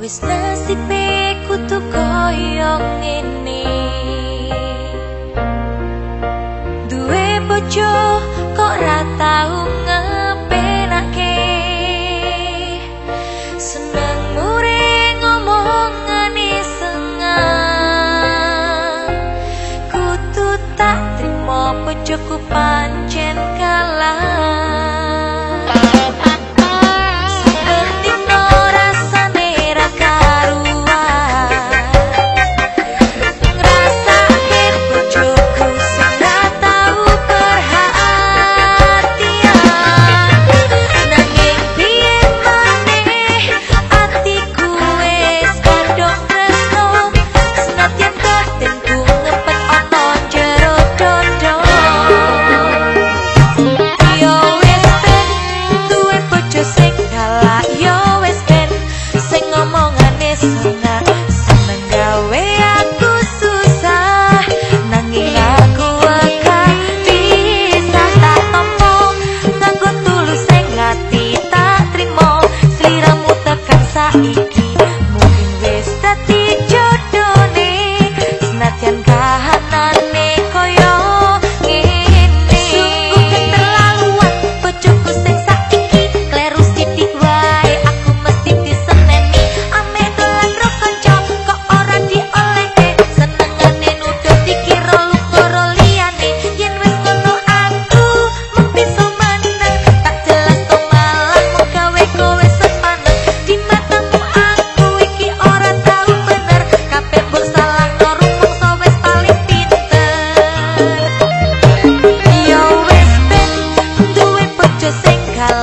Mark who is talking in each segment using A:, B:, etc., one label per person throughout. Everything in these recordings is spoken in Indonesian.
A: Wis nasibe kutu koyong ngene. Duwe bojo kok ra tau ngepenake. Seneng mure ngomongane sengang Kutu tak terima bojoku pancen kalah Música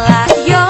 A: like your